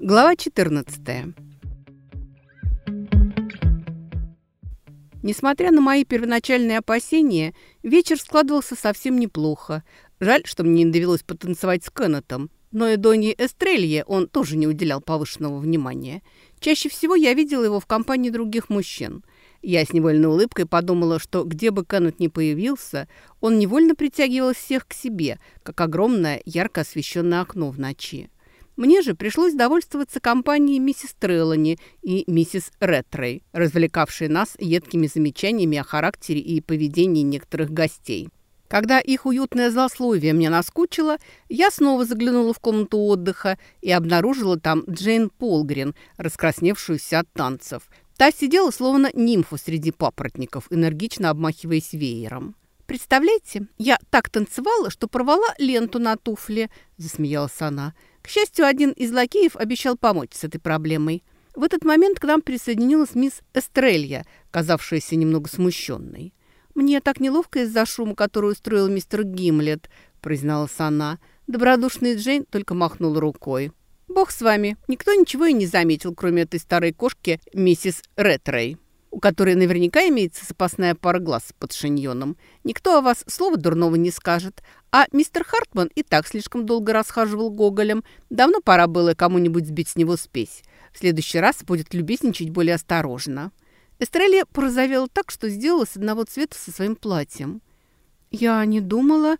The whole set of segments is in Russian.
Глава 14. Несмотря на мои первоначальные опасения, вечер складывался совсем неплохо. Жаль, что мне не довелось потанцевать с Кеннетом, но и Донни Эстрелье он тоже не уделял повышенного внимания. Чаще всего я видела его в компании других мужчин. Я с невольной улыбкой подумала, что где бы Кеннет ни появился, он невольно притягивал всех к себе, как огромное ярко освещенное окно в ночи. Мне же пришлось довольствоваться компанией миссис Треллани и миссис Ретрей, развлекавшей нас едкими замечаниями о характере и поведении некоторых гостей. Когда их уютное злословие мне наскучило, я снова заглянула в комнату отдыха и обнаружила там Джейн Полгрен, раскрасневшуюся от танцев. Та сидела словно нимфа среди папоротников, энергично обмахиваясь веером. «Представляете, я так танцевала, что порвала ленту на туфле», – засмеялась она. К счастью, один из лакеев обещал помочь с этой проблемой. В этот момент к нам присоединилась мисс Эстрелья, казавшаяся немного смущенной. «Мне так неловко из-за шума, который устроил мистер Гимлет», – призналась она. Добродушный Джейн только махнул рукой. «Бог с вами. Никто ничего и не заметил, кроме этой старой кошки миссис Ретрей» у которой наверняка имеется запасная пара глаз под шиньоном. Никто о вас слова дурного не скажет. А мистер Хартман и так слишком долго расхаживал Гоголем. Давно пора было кому-нибудь сбить с него спесь. В следующий раз будет любезничать более осторожно. Эстрелия порозовела так, что сделала с одного цвета со своим платьем. «Я не думала,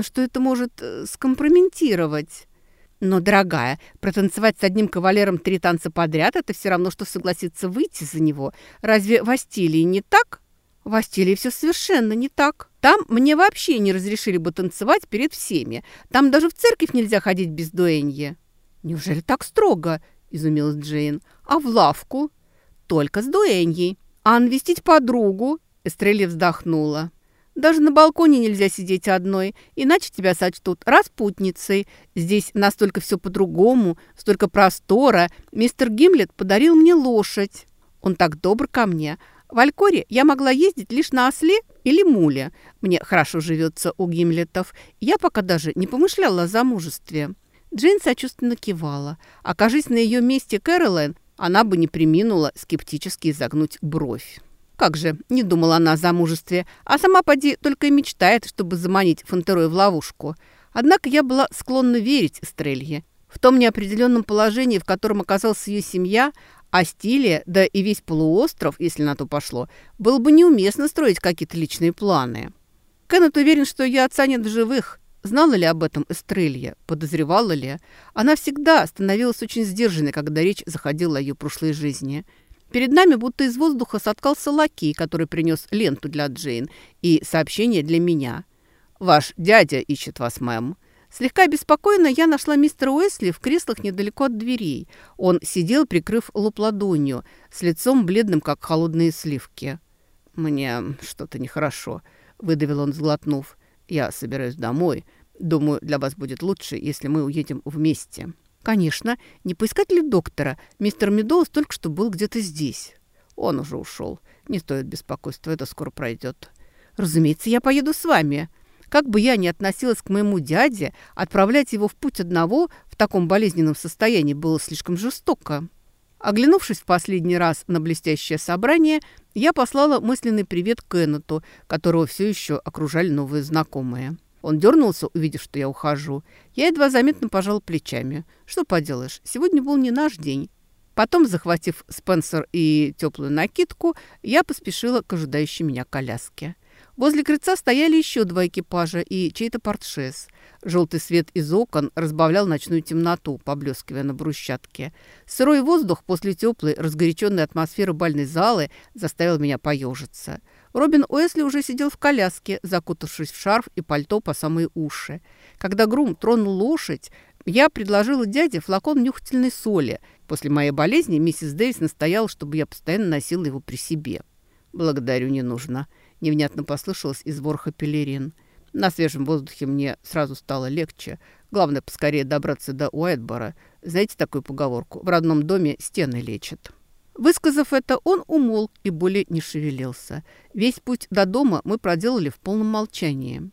что это может э, скомпрометировать». Но, дорогая, протанцевать с одним кавалером три танца подряд – это все равно, что согласиться выйти за него. Разве в Астилии не так? В Астилии все совершенно не так. Там мне вообще не разрешили бы танцевать перед всеми. Там даже в церковь нельзя ходить без дуэнья. Неужели так строго? Изумилась Джейн. А в лавку? Только с дуэньей. А навестить подругу? Эстрелли вздохнула. Даже на балконе нельзя сидеть одной, иначе тебя сочтут распутницей. Здесь настолько все по-другому, столько простора. Мистер Гимлет подарил мне лошадь. Он так добр ко мне. В Алькоре я могла ездить лишь на осле или муле. Мне хорошо живется у Гимлетов. Я пока даже не помышляла о замужестве». Джейн сочувственно кивала. Окажись на ее месте Кэролайн, она бы не приминула скептически изогнуть бровь. Как же, не думала она о замужестве, а сама поди только и мечтает, чтобы заманить Фонтерой в ловушку. Однако я была склонна верить Эстрелье. В том неопределенном положении, в котором оказалась ее семья, а стиле, да и весь полуостров, если на то пошло, было бы неуместно строить какие-то личные планы. Кеннет уверен, что ее отца нет в живых. Знала ли об этом Эстрелья? Подозревала ли? Она всегда становилась очень сдержанной, когда речь заходила о ее прошлой жизни – Перед нами будто из воздуха соткался лакей, который принес ленту для Джейн и сообщение для меня. «Ваш дядя ищет вас, мэм». Слегка беспокойно я нашла мистера Уэсли в креслах недалеко от дверей. Он сидел, прикрыв лоб ладонью, с лицом бледным, как холодные сливки. «Мне что-то нехорошо», — выдавил он, сглотнув. «Я собираюсь домой. Думаю, для вас будет лучше, если мы уедем вместе». «Конечно. Не поискать ли доктора? Мистер Медоуз только что был где-то здесь». «Он уже ушел. Не стоит беспокойства, это скоро пройдет». «Разумеется, я поеду с вами». Как бы я ни относилась к моему дяде, отправлять его в путь одного в таком болезненном состоянии было слишком жестоко. Оглянувшись в последний раз на блестящее собрание, я послала мысленный привет Кеннету, которого все еще окружали новые знакомые. Он дернулся, увидев, что я ухожу. Я едва заметно пожал плечами. Что поделаешь, сегодня был не наш день. Потом, захватив Спенсер и теплую накидку, я поспешила к ожидающей меня коляске. Возле крыльца стояли еще два экипажа и чей-то портшес. Желтый свет из окон разбавлял ночную темноту, поблескивая на брусчатке. Сырой воздух после теплой, разгоряченной атмосферы бальной залы заставил меня поежиться. Робин Уэсли уже сидел в коляске, закутавшись в шарф и пальто по самые уши. Когда Грум тронул лошадь, я предложила дяде флакон нюхательной соли. После моей болезни миссис Дэвис настояла, чтобы я постоянно носила его при себе. «Благодарю, не нужно», — невнятно послышалось из ворха пелерин. На свежем воздухе мне сразу стало легче. Главное, поскорее добраться до Уайтбора. Знаете такую поговорку? В родном доме стены лечат. Высказав это, он умолк и более не шевелился. Весь путь до дома мы проделали в полном молчании.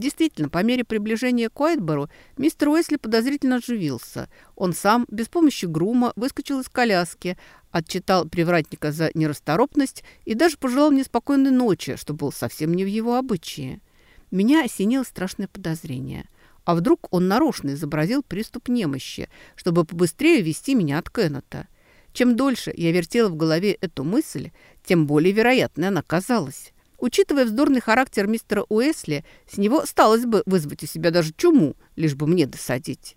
Действительно, по мере приближения к Уайтбору мистер Уэсли подозрительно оживился. Он сам, без помощи грума, выскочил из коляски, отчитал привратника за нерасторопность и даже пожелал мне спокойной ночи, что было совсем не в его обычае. Меня осенило страшное подозрение. А вдруг он нарочно изобразил приступ немощи, чтобы побыстрее вести меня от Кеннета? Чем дольше я вертела в голове эту мысль, тем более вероятной она казалась. Учитывая вздорный характер мистера Уэсли, с него сталось бы вызвать у себя даже чуму, лишь бы мне досадить.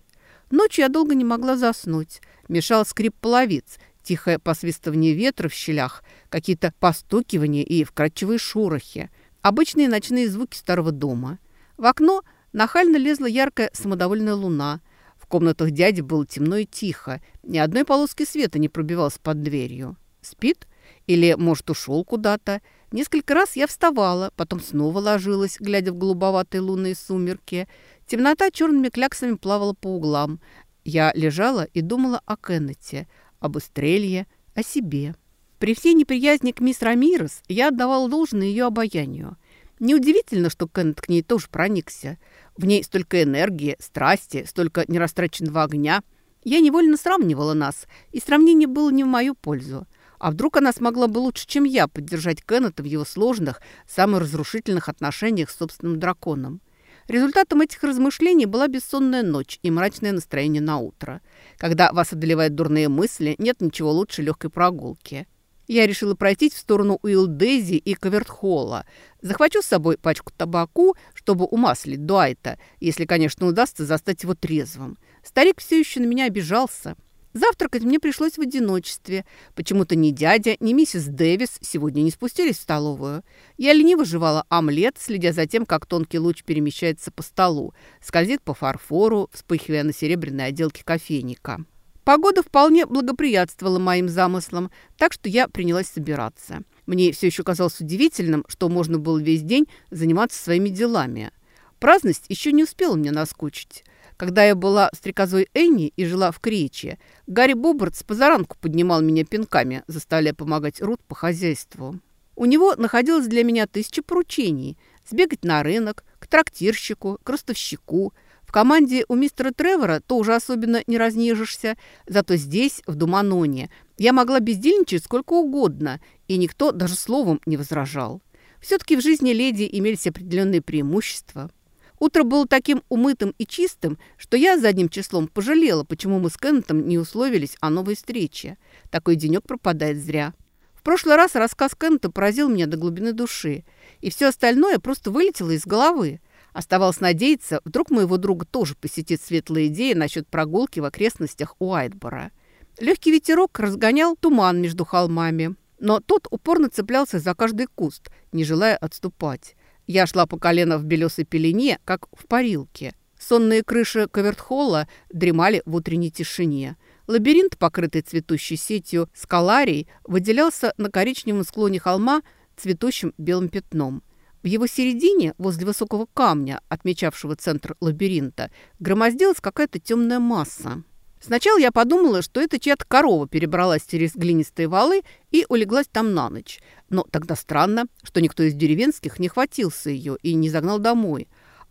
Ночью я долго не могла заснуть. Мешал скрип половиц, тихое посвистывание ветра в щелях, какие-то постукивания и вкрадчивые шорохи. Обычные ночные звуки старого дома. В окно нахально лезла яркая самодовольная луна. В комнатах дяди было темно и тихо. Ни одной полоски света не пробивалась под дверью. Спит? Или, может, ушел куда-то? Несколько раз я вставала, потом снова ложилась, глядя в голубоватые лунные сумерки. Темнота черными кляксами плавала по углам. Я лежала и думала о Кеннете, об Эстрелье, о себе. При всей неприязни к мисс Рамирес я отдавала должное ее обаянию. Неудивительно, что Кеннет к ней тоже проникся. В ней столько энергии, страсти, столько нерастраченного огня. Я невольно сравнивала нас, и сравнение было не в мою пользу. А вдруг она смогла бы лучше, чем я, поддержать Кеннета в его сложных, самых разрушительных отношениях с собственным драконом? Результатом этих размышлений была бессонная ночь и мрачное настроение на утро. Когда вас одолевают дурные мысли, нет ничего лучше легкой прогулки. Я решила пройтись в сторону Уилдези и Кавертхолла. Захвачу с собой пачку табаку, чтобы умаслить Дуайта, если, конечно, удастся застать его трезвым. Старик все еще на меня обижался. Завтракать мне пришлось в одиночестве. Почему-то ни дядя, ни миссис Дэвис сегодня не спустились в столовую. Я лениво жевала омлет, следя за тем, как тонкий луч перемещается по столу, скользит по фарфору, вспыхивая на серебряной отделке кофейника. Погода вполне благоприятствовала моим замыслам, так что я принялась собираться. Мне все еще казалось удивительным, что можно было весь день заниматься своими делами. Праздность еще не успела мне наскучить. Когда я была стрекозой Энни и жила в Крече, Гарри Боббард с позаранку поднимал меня пинками, заставляя помогать Рут по хозяйству. У него находилось для меня тысяча поручений – сбегать на рынок, к трактирщику, к ростовщику. В команде у мистера Тревора тоже особенно не разнежишься, зато здесь, в Думаноне, я могла бездельничать сколько угодно, и никто даже словом не возражал. Все-таки в жизни леди имелись определенные преимущества – Утро было таким умытым и чистым, что я задним числом пожалела, почему мы с Кеннетом не условились о новой встрече. Такой денек пропадает зря. В прошлый раз рассказ Кеннета поразил меня до глубины души, и все остальное просто вылетело из головы. Оставалось надеяться, вдруг моего друга тоже посетит светлая идея насчет прогулки в окрестностях Уайтбора. Легкий ветерок разгонял туман между холмами, но тот упорно цеплялся за каждый куст, не желая отступать. Я шла по колено в белесой пелене, как в парилке. Сонные крыши Кавертхолла дремали в утренней тишине. Лабиринт, покрытый цветущей сетью скаларий, выделялся на коричневом склоне холма цветущим белым пятном. В его середине, возле высокого камня, отмечавшего центр лабиринта, громоздилась какая-то темная масса. Сначала я подумала, что это чья-то корова перебралась через глинистые валы и улеглась там на ночь. Но тогда странно, что никто из деревенских не хватился ее и не загнал домой.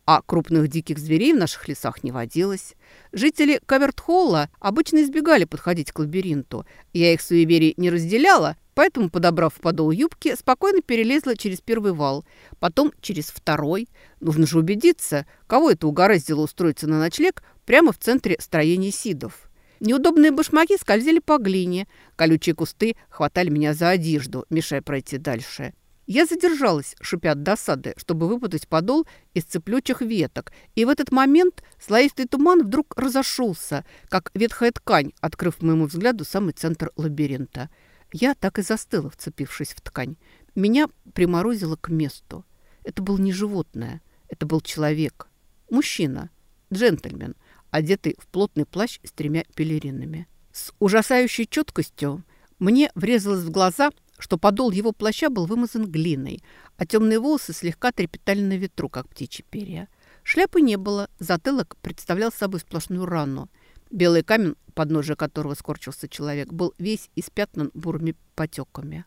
А крупных диких зверей в наших лесах не водилось. Жители Кавертхолла обычно избегали подходить к лабиринту. Я их суеверий не разделяла, поэтому, подобрав подол юбки, спокойно перелезла через первый вал, потом через второй. Нужно же убедиться, кого это угораздило устроиться на ночлег прямо в центре строения сидов. Неудобные башмаки скользили по глине, колючие кусты хватали меня за одежду, мешая пройти дальше. Я задержалась, шипя от досады, чтобы выпутать подол из цеплючих веток, и в этот момент слоистый туман вдруг разошелся, как ветхая ткань, открыв моему взгляду самый центр лабиринта. Я так и застыла, вцепившись в ткань. Меня приморозило к месту. Это был не животное, это был человек. Мужчина, джентльмен, одетый в плотный плащ с тремя пелеринами. С ужасающей четкостью мне врезалось в глаза, что подол его плаща был вымазан глиной, а темные волосы слегка трепетали на ветру, как птичьи перья. Шляпы не было, затылок представлял собой сплошную рану. Белый камень, подножие которого скорчился человек, был весь испятнан бурыми потеками.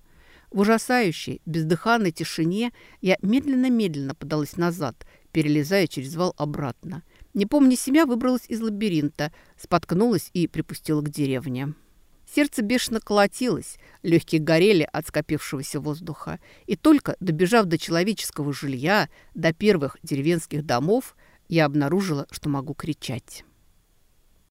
В ужасающей, бездыханной тишине я медленно-медленно подалась назад, перелезая через вал обратно – не помня себя, выбралась из лабиринта, споткнулась и припустила к деревне. Сердце бешено колотилось, легкие горели от скопившегося воздуха. И только добежав до человеческого жилья, до первых деревенских домов, я обнаружила, что могу кричать.